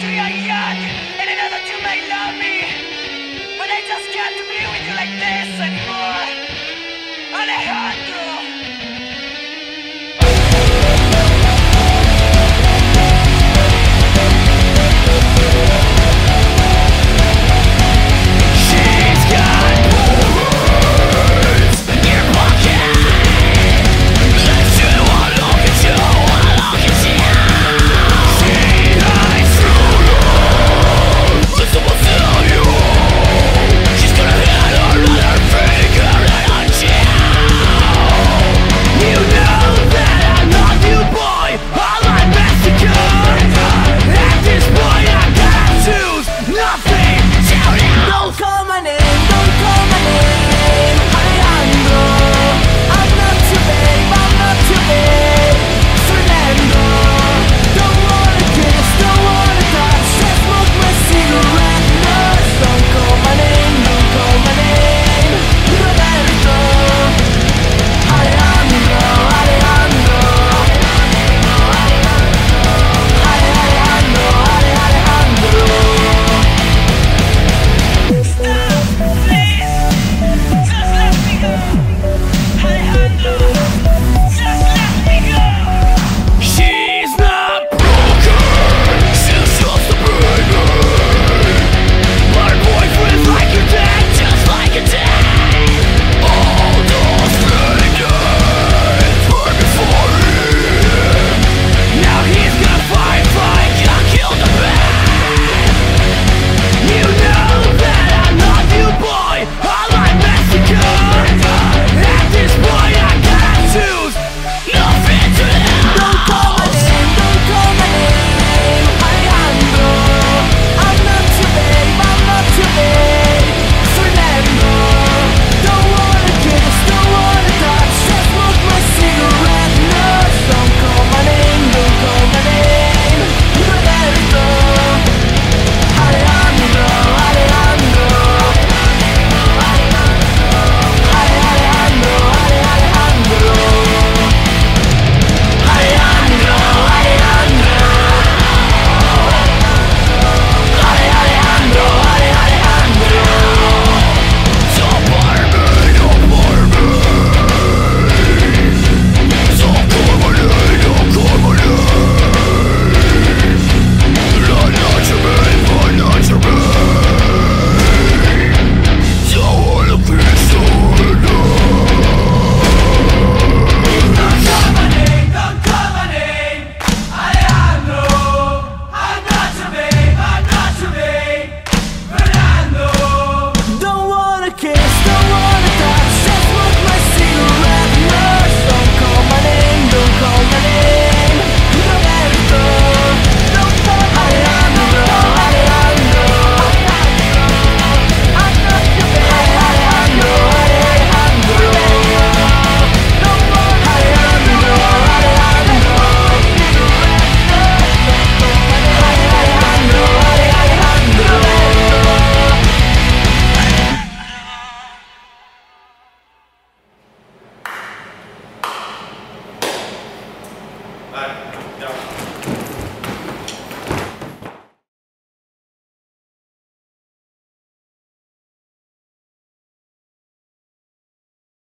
country are young, and I know that may love me, but I just can't be with you like this.